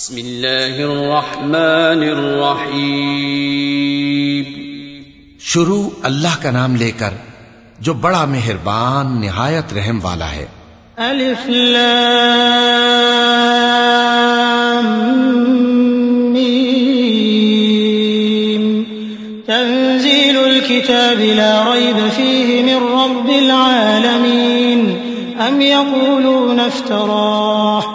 बिस्मिल्लाहिर्रहमानिर्रहीम शुरू अल्लाह का नाम लेकर जो बड़ा मेहरबान निहायत रहम वाला है अलिफ लाम मीम तंजीलुल किताबि ला रैब फीहि मिर रब्बिल आलमीन अम यक़ूलून इफ्तराह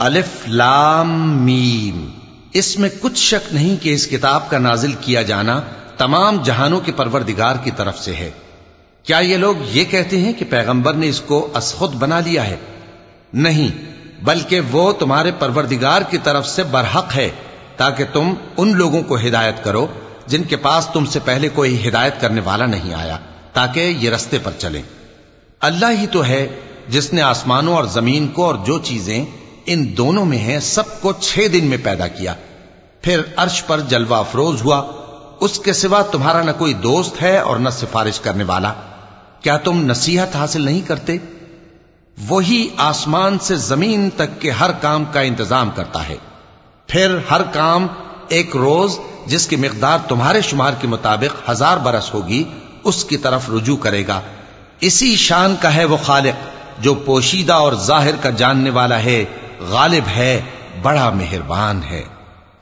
अलिफ लाम मीम इसमें कुछ शक नहीं कि इस किताब का नाजिल किया जाना तमाम जहानों के परवरदिगार की तरफ से है क्या ये लोग ये कहते हैं कि पैगंबर ने इसको असखुद बना लिया है नहीं बल्कि वो तुम्हारे परवरदिगार की तरफ से बरहक है ताकि तुम उन लोगों को हिदायत करो जिनके पास तुमसे पहले कोई हिदायत करने वाला नहीं आया ताकि ये रस्ते पर चलें। अल्लाह ही तो है जिसने आसमानों और ज़मीन को और जो चीज़ें इन दोनों में हैं, सबको छह दिन में पैदा किया। फिर अर्श पर जलवा अफरोज हुआ। उसके सिवा तुम्हारा न कोई दोस्त है और न सिफारिश करने वाला। क्या तुम नसीहत हासिल नहीं करते? वही आसमान से ज़मीन तक के हर काम का इंतज़ाम करता है। फिर हर काम एक रोज, जिसकी मिकदार तुम्हारे शुमार के मुताबिक हज़ार बरस होगी उसकी तरफ रुजू करेगा इसी शान का है वो खालिक जो पोशीदा और जाहिर का जानने वाला है गालिब है बड़ा मेहरबान है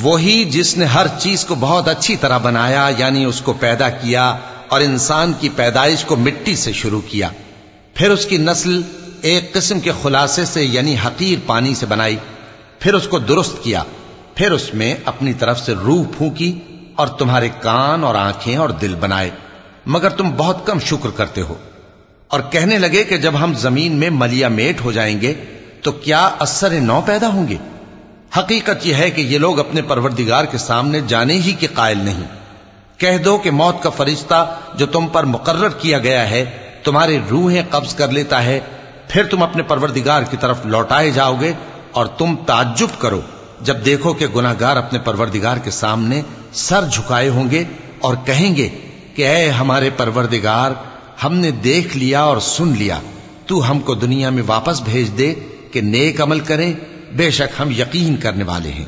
वही जिसने हर चीज़ को बहुत अच्छी तरह बनाया, यानी उसको पैदा किया और इंसान की पैदाइश को मिट्टी से शुरू किया। फिर उसकी नस्ल एक किस्म के खुलासे से, यानी हकीर पानी से बनाई। फिर उसको दुरुस्त किया। फिर उसमें अपनी तरफ़ से रूह फूकी और तुम्हारे कान और आँखें और दिल बनाए। मगर तुम बहुत कम शुक्र करते हो। और कहने लगे कि जब हम ज़मीन में मलिया मेट हो जाएँगे तो क्या असर नौ पैदा होंगे? हकीकत यह है कि ये लोग अपने परवरदिगार के सामने जाने ही के कायल नहीं। कह दो कि मौत का फरिश्ता जो तुम पर मुकर्र किया गया है, तुम्हारी रूहें कब्ज कर लेता है, फिर तुम अपने परवरदिगार की तरफ़ लौटाए जाओगे और तुम ताज्जुब करो, जब देखो कि गुनागार अपने परवरदिगार के सामने सर झुकाए होंगे और कहेंगे कि ऐ हमारे परवरदिगार, हमने देख लिया और सुन लिया, तू हमको दुनिया में वापस भेज दे कि नेक अमल करें बेशक हम यकीन करने वाले हैं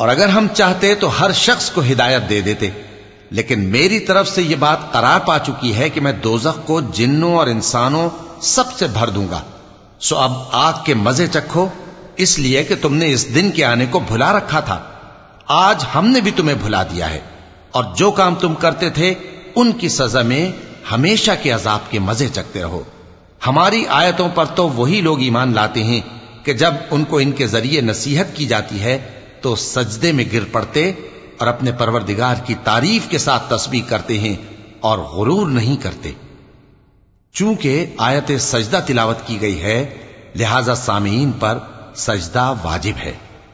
और अगर हम चाहते तो हर शख्स को हिदायत दे देते लेकिन मेरी तरफ से यह बात करार पा चुकी है कि मैं दोजख को जिन्नों और इंसानों सबसे भर दूंगा सो अब आग के मजे चखो इसलिए कि तुमने इस दिन के आने को भुला रखा था आज हमने भी तुम्हें भुला दिया है और जो काम तुम करते थे उनकी सजा में हमेशा के अजाब के मज़े चखते रहो। हमारी आयतों पर तो वही लोग ईमान लाते हैं कि जब उनको इनके ज़रिए नसीहत की जाती है तो सजदे में गिर पड़ते और अपने परवरदिगार की तारीफ़ के साथ तस्वीर करते हैं और गुरूर नहीं करते। चूँकि आयत सजदा तिलावत की गई है, लिहाजा सामीन पर सजदा वाजिब है।